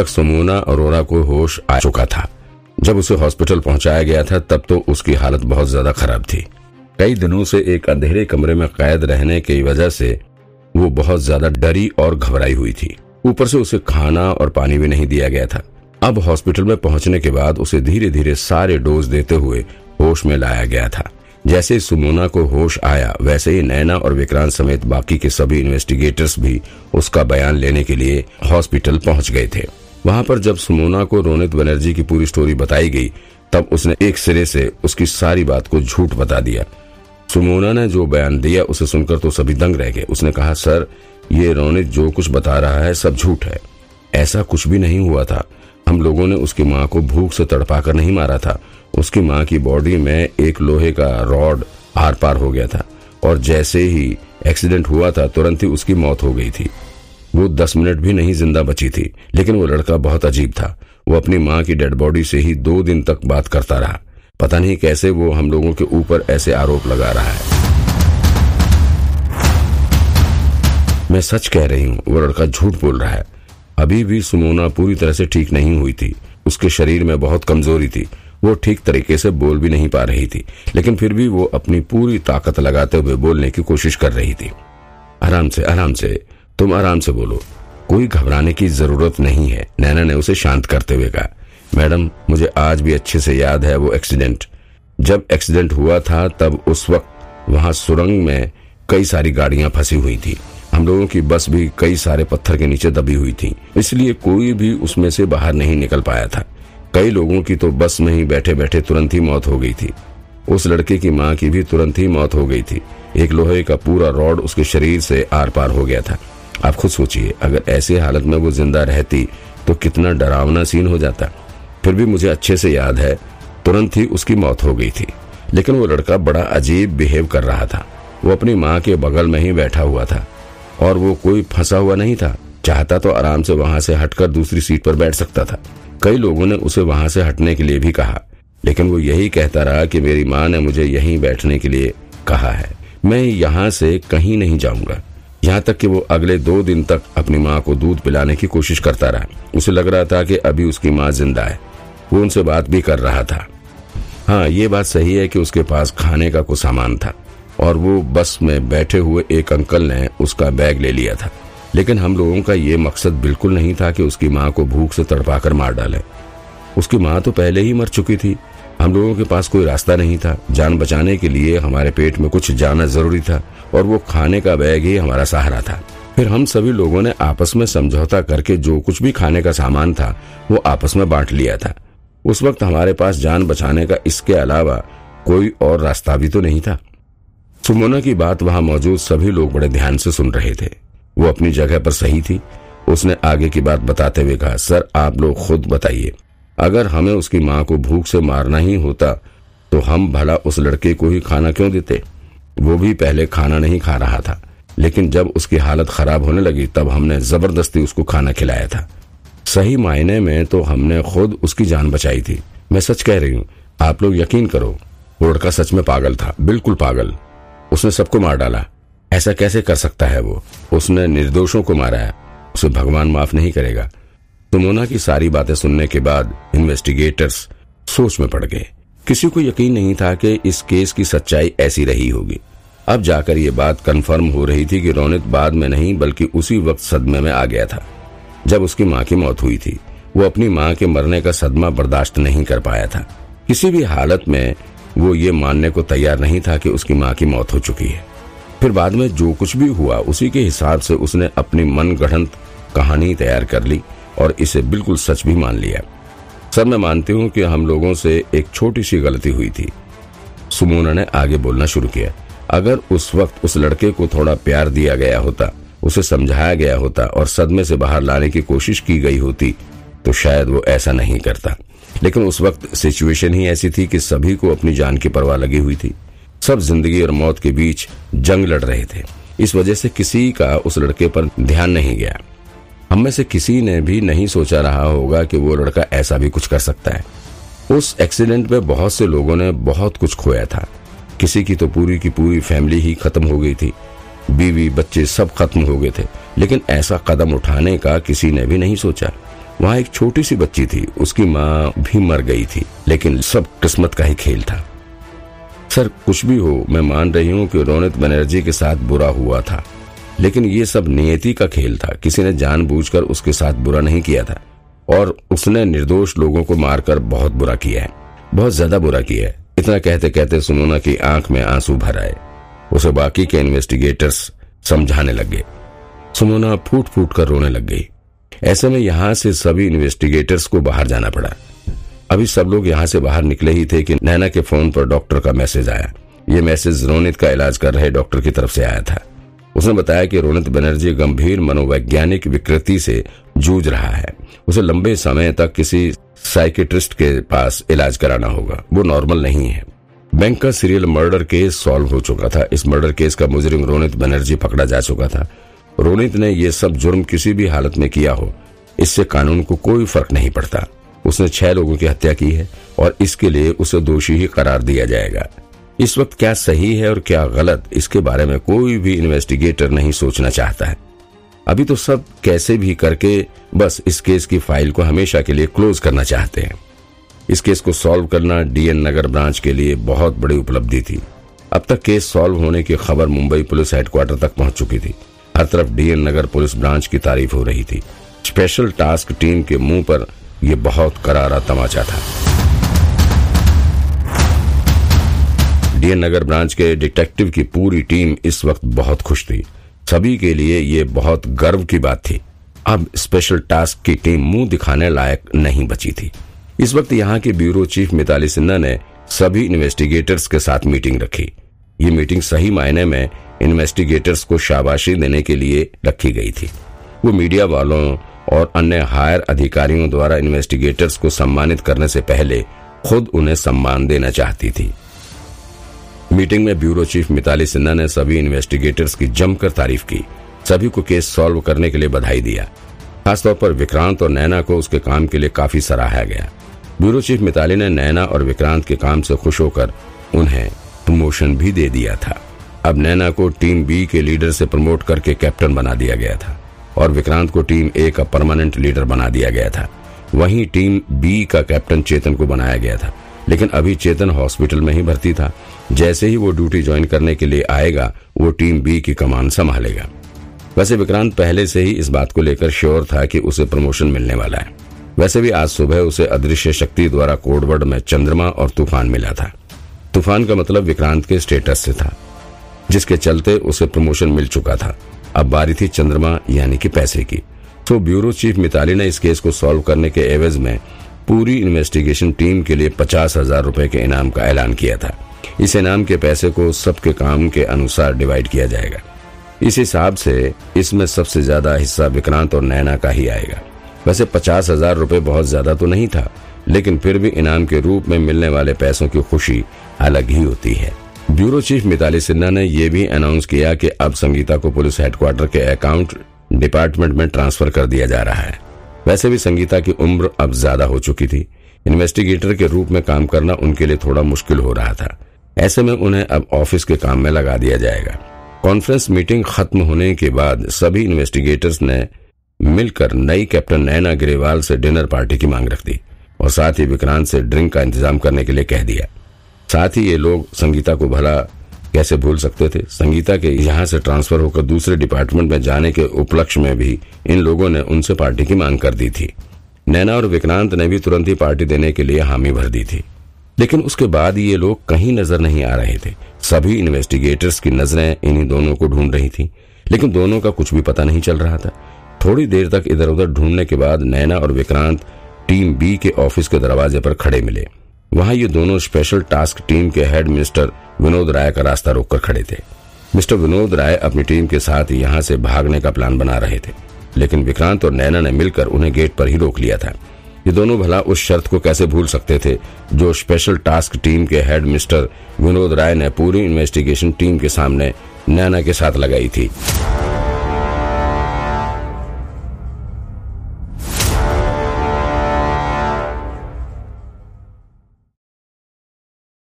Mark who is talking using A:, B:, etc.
A: तक सुमोना अरोरा को होश आ चुका था। जब उसे हॉस्पिटल पहुँचाया गया था, तब तो उसकी हालत बहुत ज़्यादा खराब थी। कई दिनों से एक अंधेरे कमरे में कैद रहने की वजह से वो बहुत ज़्यादा डरी और घबराई हुई थी। ऊपर से उसे खाना और पानी भी नहीं दिया गया था। अब हॉस्पिटल में पहुँचने के बाद उसे धीरे धीरे सारे डोज देते हुए होश में लाया गया था। जैसे सुमोना को होश आया, वैसे ही नैना और विक्रांत समेत बाकी के सभी इन्वेस्टिगेटर्स भी उसका बयान लेने के लिए हॉस्पिटल पहुँच गए थे। वहाँ पर जब सुमोना को रोनित बनर्जी की पूरी स्टोरी बताई गई, तब उसने एक सिरे से उसकी सारी बात को झूठ बता दिया। सुमोना ने जो बयान दिया, उसे सुनकर तो सभी दंग रह गए। उसने कहा, सर, ये रोनित जो कुछ बता रहा है, सब झूठ है। ऐसा कुछ भी नहीं हुआ था। हम लोगों ने उसकी माँ को भूख से तड़पा कर नहीं मारा था। उसकी माँ की बॉडी में एक लोहे का रॉड आर पार हो गया था और जैसे ही एक्सीडेंट हुआ था, तुरंत ही उसकी मौत हो गई थी। वो दस मिनट भी नहीं ज़िंदा बची थी, लेकिन वो लड़का बहुत अजीब था। वो अपनी माँ की डेड बॉडी से ही दो दिन तक बात करता रहा। पता नहीं कैसे वो हम लोगों के ऊपर ऐसे आरोप लगा रहा है। मैं सच कह रही हूँ, वो लड़का झूठ बोल रहा है। अभी भी सुमोना पूरी तरह से ठीक नहीं हुई थी। उसके शरीर में बहुत कमज़ोरी थी। वो ठीक तरीके से बोल भी नहीं पा रही थी, लेकिन फिर भी वो अपनी पूरी ताकत लगाते हुए बोलने की कोशिश कर रही थी। आराम से आराम से तुम आराम से बोलो। कोई घबराने की ज़रूरत नहीं है, नैना ने उसे शांत करते हुए कहा। मैडम, मुझे आज भी अच्छे से याद है वो एक्सीडेंट। जब एक्सीडेंट हुआ था, तब उस वक्त वहाँ सुरंग में कई सारी गाड़ियाँ फंसी हुई थी। हम लोगों की बस भी कई सारे पत्थर के नीचे दबी हुई थी, इसलिए कोई भी उसमें से बाहर नहीं निकल पाया था। कई लोगों की तो बस में ही बैठे बैठे तुरंत ही मौत हो गई थी। उस लड़के की माँ की भी तुरंत ही मौत हो गई थी। एक लोहे का पूरा रॉड उसके शरीर से आर पार हो गया था। आप खुद सोचिए, अगर ऐसी हालत में वो ज़िंदा रहती तो कितना डरावना सीन हो जाता। फिर भी मुझे अच्छे से याद है, तुरंत ही उसकी मौत हो गई थी। लेकिन वो लड़का बड़ा अजीब बिहेव कर रहा था। वो अपनी माँ के बगल में ही बैठा हुआ था। और वो कोई फंसा हुआ नहीं था। चाहता तो आराम से वहाँ से हटकर दूसरी सीट पर बैठ सकता था। कई लोगों ने उसे वहाँ से हटने के लिए भी कहा। लेकिन वो यही कहता रहा कि मेरी माँ ने मुझे यहीं बैठने के लिए कहा है। मैं यहाँ से कहीं नहीं जाऊँगा। यहाँ तक कि वो अगले दो दिन तक अपनी माँ को दूध पिलाने की कोशिश करता रहा। उसे लग रहा था कि अभी उसकी माँ ज़िंदा है। वो उनसे बात भी कर रहा था। हाँ ये बात सही है कि उसके पास खाने का कुछ सामान था और वो बस में बैठे हुए एक अंकल ने उसका बैग ले लिया था। लेकिन हम लोगों का ये मकसद बिल्कुल नहीं था कि उसकी माँ को भूख से तड़पाकर मार डाले। उसकी माँ तो पहले ही मर चुकी थी। हम लोगों के पास कोई रास्ता नहीं था। जान बचाने के लिए हमारे पेट में कुछ जाना ज़रूरी था और वो खाने का बैग ही हमारा सहारा था। फिर हम सभी लोगों ने आपस में समझौता करके जो कुछ भी खाने का सामान था, वो आपस में बांट लिया था। उस वक्त हमारे पास जान बचाने का इसके अलावा कोई और रास्ता भी तो नहीं था। सुमोना की बात वहाँ मौजूद सभी लोग बड़े ध्यान से सुन रहे थे। वो अपनी जगह पर सही थी। उसने आगे की बात बताते हुए कहा, सर, आप लोग खुद बताइए। अगर हमें उसकी माँ को भूख से मारना ही होता तो हम भला उस लड़के को ही खाना क्यों देते? वो भी पहले खाना नहीं खा रहा था, लेकिन जब उसकी हालत खराब होने लगी, तब हमने ज़बरदस्ती उसको खाना खिलाया था। सही मायने में तो हमने खुद उसकी जान बचाई थी। मैं सच कह रही हूँ, आप लोग यकीन करो वो लड़का सच में पागल था, बिल्कुल पागल। उसने सबको मार डाला। ऐसा कैसे कर सकता है वो? उसने निर्दोषों को मारा है। उसे भगवान माफ़ नहीं करेगा। तो मोना की सारी बातें सुनने के बाद इन्वेस्टिगेटर्स सोच में पड़ गए। किसी को यकीन नहीं था कि इस केस की सच्चाई ऐसी रही होगी। अब जाकर ये बात कंफर्म हो रही थी कि रोनित बाद में नहीं, बल्कि उसी वक्त सदमे में आ गया था। जब उसकी माँ की मौत हुई थी, वो अपनी माँ के मरने का सदमा बर्दाश्त नहीं कर पाया था। किसी भी हालत में वो ये मानने को तैयार नहीं था कि उसकी माँ की मौत हो चुकी है। फिर बाद में जो कुछ भी हुआ, उसी के हिसाब से उसने अपनी मन गढ़ंत कहानी तैयार कर ली। और इसे बिल्कुल सच भी मान लिया। सर, मैं मानती हूँ कि हम लोगों से एक छोटी सी गलती हुई थी। सुमोना ने आगे बोलना शुरू किया। अगर उस वक्त उस लड़के को थोड़ा प्यार दिया गया होता, उसे समझाया गया होता और सदमे से बाहर लाने की कोशिश की गई होती तो शायद वो ऐसा नहीं करता। लेकिन उस वक्त सिचुएशन ही ऐसी थी कि सभी को अपनी जान की परवाह लगी हुई थी। सब ज़िंदगी और मौत के बीच जंग लड़ रहे थे। इस वजह से किसी का उस लड़के पर ध्यान नहीं गया। हम में से किसी ने भी नहीं सोचा रहा होगा कि वो लड़का ऐसा भी कुछ कर सकता है। उस एक्सीडेंट में बहुत से लोगों ने बहुत कुछ खोया था। किसी की तो पूरी की पूरी फैमिली ही खत्म हो गई थी। बीवी, बच्चे सब खत्म हो गए थे। लेकिन ऐसा कदम उठाने का किसी ने भी नहीं सोचा। वहाँ एक छोटी सी बच्ची थी। उसकी माँ भी मर गई थी। लेकिन सब किस्मत का ही खेल था। सर, कुछ भी हो, मैं मान रही हूँ कि रोनित बनर्जी के साथ बुरा हुआ था। लेकिन ये सब नियति का खेल था। किसी ने जानबूझकर उसके साथ बुरा नहीं किया था। और उसने निर्दोष लोगों को मारकर बहुत बुरा किया है। बहुत ज़्यादा बुरा किया है। इतना कहते कहते सुनोना की आँख में आँसू भर आए। उसे बाकी के इन्वेस्टिगेटर्स समझाने लग। गए सुमोना फूट फूट कर रोने लग गई। ऐसे में यहाँ से सभी इन्वेस्टिगेटर्स को बाहर जाना पड़ा। अभी सब लोग यहाँ से बाहर निकले ही थे कि नैना के फ़ोन पर डॉक्टर का मैसेज आया। ये मैसेज रोनित का इलाज कर रहे डॉक्टर की तरफ़ से आया था। उसने बताया कि रोनित बनर्जी गंभीर मनोवैज्ञानिक विकृति से जूझ रहा है। उसे लंबे समय तक किसी साइकेट्रिस्ट के पास इलाज कराना होगा। वो नॉर्मल नहीं है। बैंक का सीरियल मर्डर केस सॉल्व हो चुका था। इस मर्डर केस का मुजरिम रोनित बनर्जी पकड़ा जा चुका था। रोनित ने ये सब जुर्म किसी भी हालत में किया हो। इससे कानून को कोई फ़र्क नहीं पड़ता। उसने छह लोगों की हत्या की है और इसके लिए उसे दोषी ही करार दिया जाएगा। इस वक्त क्या सही है और क्या गलत, इसके बारे में कोई भी इन्वेस्टिगेटर नहीं सोचना चाहता है। अभी तो सब कैसे भी करके बस इस केस की फ़ाइल को हमेशा के लिए क्लोज करना चाहते हैं। इस केस को सॉल्व करना डीएन नगर ब्रांच के लिए बहुत बड़ी उपलब्धि थी। अब तक केस सॉल्व होने की खबर मुंबई पुलिस हेडक्वार्टर तक पहुँच चुकी थी। हर तरफ़ डीएन नगर पुलिस ब्रांच की तारीफ़ हो रही थी। स्पेशल टास्क टीम के मुँह पर यह बहुत करारा तमाचा था। डीएन नगर ब्रांच के डिटेक्टिव की पूरी टीम इस वक्त बहुत खुश थी। सभी के लिए ये बहुत गर्व की बात थी। अब स्पेशल टास्क की टीम मुँह दिखाने लायक नहीं बची थी। इस वक्त यहाँ के ब्यूरो चीफ मिताली सिन्हा ने सभी इन्वेस्टिगेटर्स के साथ मीटिंग रखी। ये मीटिंग सही मायने में इन्वेस्टिगेटर्स को शाबाशी देने के लिए रखी गई थी। वो मीडिया वालों और अन्य हायर अधिकारियों द्वारा इन्वेस्टिगेटर्स को सम्मानित करने से पहले खुद उन्हें सम्मान देना चाहती थी। मीटिंग में ब्यूरो चीफ मिताली सिन्हा ने सभी इन्वेस्टिगेटर्स की जमकर तारीफ़ की। सभी को केस सॉल्व करने के लिए बधाई दिया। खासतौर पर विक्रांत और नैना को उसके काम के लिए काफ़ी सराहा गया। ब्यूरो चीफ मिताली ने नैना और विक्रांत के काम से खुश होकर उन्हें प्रमोशन भी दे दिया था। अब नैना को टीम बी के लीडर से प्रमोट करके कैप्टन बना दिया गया था और विक्रांत को टीम ए का परमानेंट लीडर बना दिया गया था। वहीं टीम बी का कैप्टन चेतन को बनाया गया था। लेकिन अभी चेतन हॉस्पिटल में ही भर्ती था। जैसे ही वो ड्यूटी ज्वाइन करने के लिए आएगा, वो टीम बी की कमान संभालेगा। वैसे विक्रांत पहले से ही इस बात को लेकर श्योर था कि उसे प्रमोशन मिलने वाला है। वैसे भी आज सुबह उसे अदृश्य शक्ति द्वारा कोडवर्ड में चंद्रमा और तूफ़ान मिला था। तूफ़ान का मतलब विक्रांत के स्टेटस से था, जिसके चलते उसे प्रमोशन मिल चुका था। अब बारी थी चंद्रमा, यानी कि पैसे की। तो ब्यूरो चीफ मिताली ने इस केस को सॉल्व करने के एवज में पूरी इन्वेस्टिगेशन टीम के लिए पचास हज़ार रूपए के इनाम का ऐलान किया था। इस इनाम के पैसे को सबके काम के अनुसार डिवाइड किया जाएगा। इस हिसाब से इसमें सबसे ज़्यादा हिस्सा विक्रांत और नैना का ही आएगा। वैसे पचास हज़ार रूपए बहुत ज़्यादा तो नहीं था, लेकिन फिर भी इनाम के रूप में मिलने वाले पैसों की खुशी अलग ही होती है। ब्यूरो चीफ मिताली सिन्हा ने यह भी अनाउंस किया कि अब संगीता को पुलिस हेडक्वार्टर के अकाउंट डिपार्टमेंट में ट्रांसफ़र कर दिया जा रहा है। वैसे भी संगीता की उम्र अब ज़्यादा हो चुकी थी। इन्वेस्टिगेटर के रूप में काम करना उनके लिए थोड़ा मुश्किल हो रहा था। ऐसे में उन्हें अब ऑफ़िस के काम में लगा दिया जाएगा। कॉन्फ्रेंस मीटिंग खत्म होने के बाद सभी इन्वेस्टिगेटर्स ने मिलकर नई कैप्टन नैना ग्रेवाल से डिनर पार्टी की मांग रख दी और साथ ही विक्रांत से ड्रिंक का इंतज़ाम करने के लिए कह दिया। साथ ही ये लोग संगीता को भला कैसे भूल सकते थे? संगीता के यहाँ से ट्रांसफ़र होकर दूसरे डिपार्टमेंट में जाने के उपलक्ष्य में भी इन लोगों ने उनसे पार्टी की मांग कर दी थी। नैना और विक्रांत ने भी तुरंत ही पार्टी देने के लिए हामी भर दी थी। लेकिन उसके बाद ये लोग कहीं नज़र नहीं आ रहे थे। सभी इन्वेस्टिगेटर्स की नज़रें इन्हीं दोनों को ढूंढ रही थी। लेकिन दोनों का कुछ भी पता नहीं चल रहा था। थोड़ी देर तक इधर उधर ढूँढने के बाद नैना और विक्रांत टीम बी के ऑफ़िस के दरवाजे पर खड़े मिले। वहाँ ये दोनों स्पेशल टास्क टीम के हेड मिस्टर विनोद राय का रास्ता रोककर खड़े थे। मिस्टर विनोद राय अपनी टीम के साथ यहाँ से भागने का प्लान बना रहे थे, लेकिन विक्रांत और नैना ने मिलकर उन्हें गेट पर ही रोक लिया था। ये दोनों भला उस शर्त को कैसे भूल सकते थे जो स्पेशल टास्क टीम के हेड मिस्टर विनोद राय ने पूरी इन्वेस्टिगेशन टीम के सामने नैना के साथ लगाई थी।